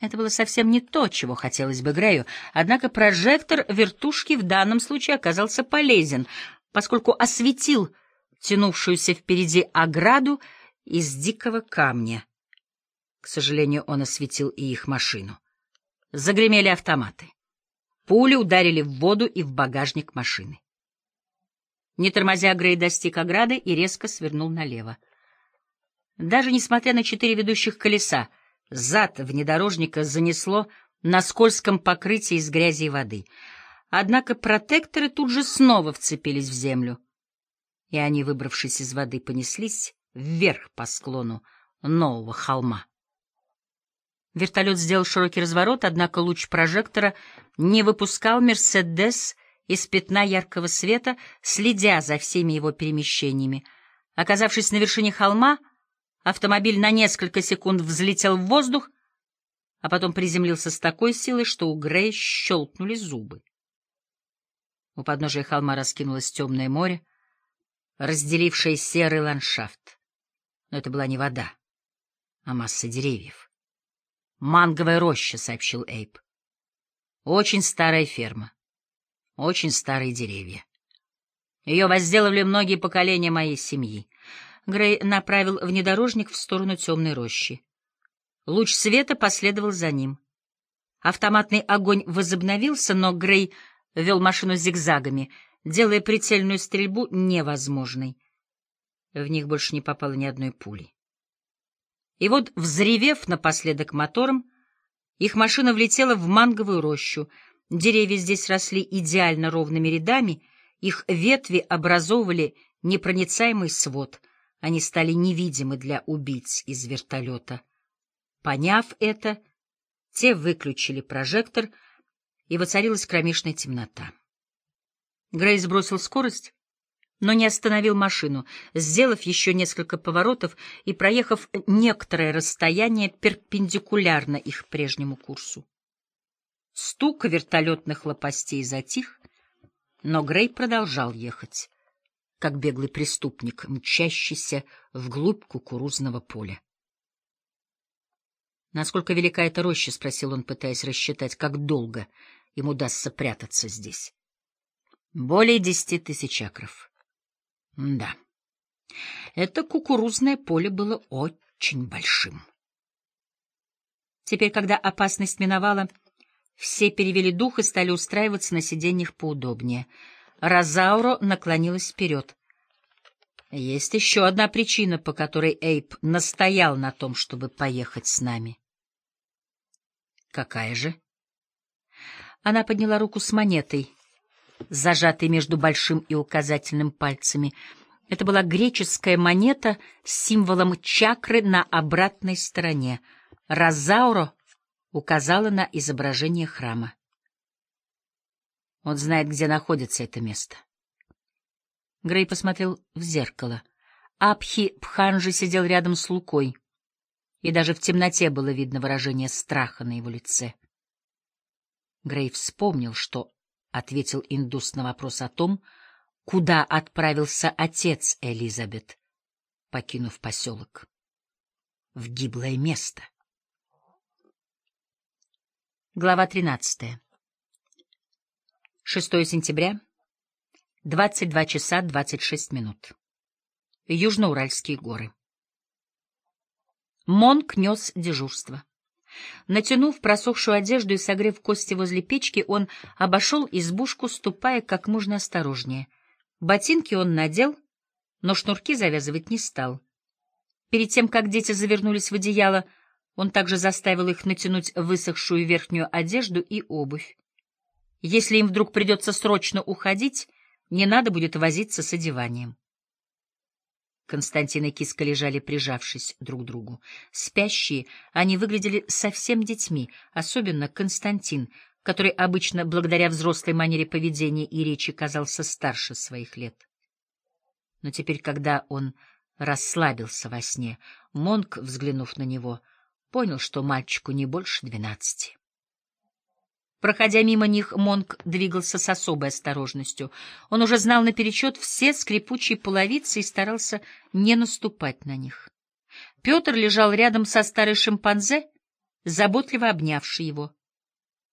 Это было совсем не то, чего хотелось бы Грею, однако прожектор вертушки в данном случае оказался полезен, поскольку осветил тянувшуюся впереди ограду из дикого камня. К сожалению, он осветил и их машину. Загремели автоматы. Пули ударили в воду и в багажник машины. Не тормозя, Грей достиг ограды и резко свернул налево. Даже несмотря на четыре ведущих колеса, зад внедорожника занесло на скользком покрытии из грязи и воды. Однако протекторы тут же снова вцепились в землю, и они, выбравшись из воды, понеслись вверх по склону нового холма. Вертолет сделал широкий разворот, однако луч прожектора не выпускал «Мерседес» из пятна яркого света, следя за всеми его перемещениями. Оказавшись на вершине холма, автомобиль на несколько секунд взлетел в воздух, а потом приземлился с такой силой, что у Грея щелкнули зубы. У подножия холма раскинулось темное море, разделившее серый ландшафт. Но это была не вода, а масса деревьев. «Манговая роща», — сообщил Эйп. «Очень старая ферма очень старые деревья. Ее возделывали многие поколения моей семьи. Грей направил внедорожник в сторону темной рощи. Луч света последовал за ним. Автоматный огонь возобновился, но Грей вел машину зигзагами, делая прицельную стрельбу невозможной. В них больше не попало ни одной пули. И вот, взревев напоследок мотором, их машина влетела в манговую рощу — Деревья здесь росли идеально ровными рядами, их ветви образовывали непроницаемый свод, они стали невидимы для убийц из вертолета. Поняв это, те выключили прожектор, и воцарилась кромешная темнота. Грейс бросил скорость, но не остановил машину, сделав еще несколько поворотов и проехав некоторое расстояние перпендикулярно их прежнему курсу. Стук вертолетных лопастей затих, но Грей продолжал ехать, как беглый преступник, мчащийся вглубь кукурузного поля. «Насколько велика эта роща?» — спросил он, пытаясь рассчитать, как долго им удастся прятаться здесь. «Более десяти тысяч акров». «Да, это кукурузное поле было очень большим». Теперь, когда опасность миновала, все перевели дух и стали устраиваться на сиденьях поудобнее. Розауро наклонилась вперед. Есть еще одна причина, по которой Эйп настоял на том, чтобы поехать с нами. Какая же? Она подняла руку с монетой, зажатой между большим и указательным пальцами. Это была греческая монета с символом чакры на обратной стороне. Розауро указала на изображение храма. Он знает, где находится это место. Грей посмотрел в зеркало. Абхи Пханжи сидел рядом с Лукой, и даже в темноте было видно выражение страха на его лице. Грей вспомнил, что ответил индус на вопрос о том, куда отправился отец Элизабет, покинув поселок. В гиблое место. Глава 13. 6 сентября, 22 часа 26 минут. Южноуральские горы. Монк нес дежурство. Натянув просохшую одежду и согрев кости возле печки, он обошел избушку, ступая как можно осторожнее. Ботинки он надел, но шнурки завязывать не стал. Перед тем, как дети завернулись в одеяло, он также заставил их натянуть высохшую верхнюю одежду и обувь. Если им вдруг придется срочно уходить, не надо будет возиться с одеванием. Константин и Киска лежали, прижавшись друг к другу. Спящие, они выглядели совсем детьми, особенно Константин, который обычно, благодаря взрослой манере поведения и речи, казался старше своих лет. Но теперь, когда он расслабился во сне, Монк, взглянув на него, — понял, что мальчику не больше двенадцати. Проходя мимо них, Монк двигался с особой осторожностью. Он уже знал наперечет все скрипучие половицы и старался не наступать на них. Петр лежал рядом со старой шимпанзе, заботливо обнявший его.